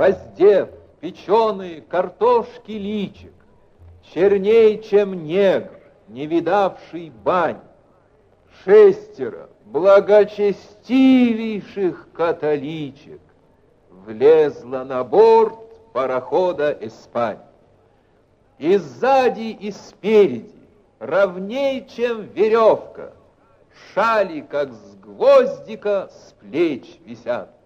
воздев печеные картошки личик, черней, чем негр, не видавший бань, шестеро благочестивейших католичек влезла на борт парохода «Испань». И сзади, и спереди, ровней, чем веревка, шали, как с гвоздика, с плеч висят.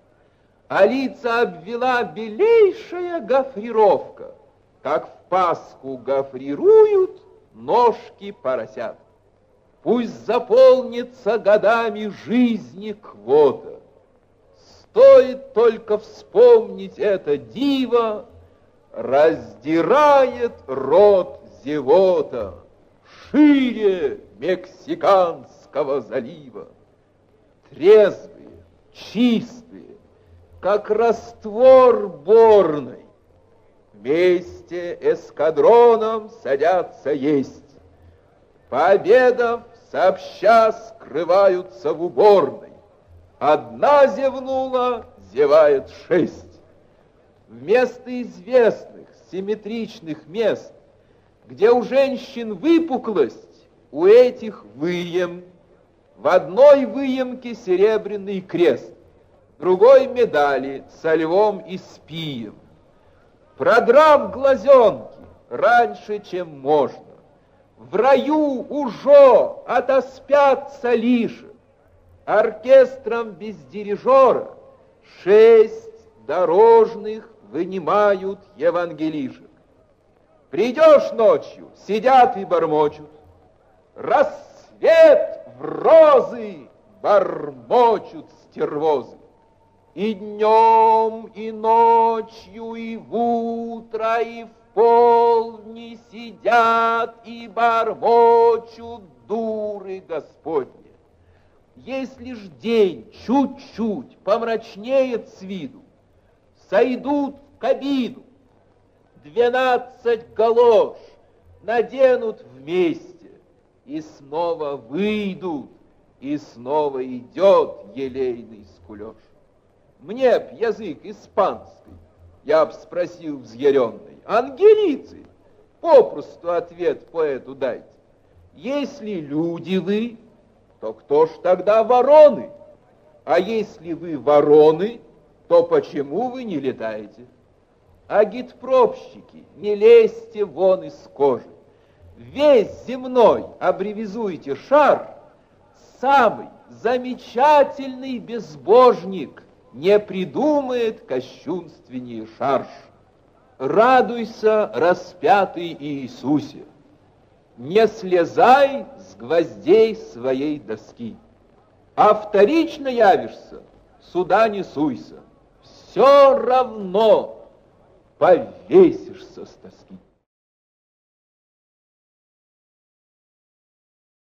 А лица обвела белейшая гофрировка, как в Пасху гофрируют ножки поросят. Пусть заполнится годами жизни квота. Стоит только вспомнить это диво, Раздирает рот зевота Шире Мексиканского залива. Трезвые, чистые, как раствор борной, Вместе эскадроном садятся есть. Пообедав, сообща скрываются в уборной. Одна зевнула, зевает шесть. Вместо известных симметричных мест, где у женщин выпуклость, у этих выем. В одной выемке серебряный крест, другой медали со львом и спием. Продрав глазенки раньше, чем можно, в раю уже отоспятся лишь оркестром без дирижера шесть дорожных вынимают евангелишек. Придешь ночью, сидят и бормочут. Рассвет в розы бормочут стервозы. И днем, и ночью, и в утро, и в полдни сидят и бормочут дуры Господни. Если ж день чуть-чуть помрачнеет с виду, сойдут в кабину, двенадцать галош наденут вместе и снова выйдут, и снова идет елейный скулеж. Мне б язык испанский, я б спросил взъяренный, ангелицы. Попросту ответ поэту дайте. Если люди вы, то кто ж тогда вороны? А если вы вороны, то почему вы не летаете? Агитпробщики, не лезьте вон из кожи. Весь земной абревизуйте шар, самый замечательный безбожник не придумает кощунственнее шарш. Радуйся, распятый Иисусе, не слезай с гвоздей своей доски, а вторично явишься, сюда не суйся, все равно повесишься с тоски.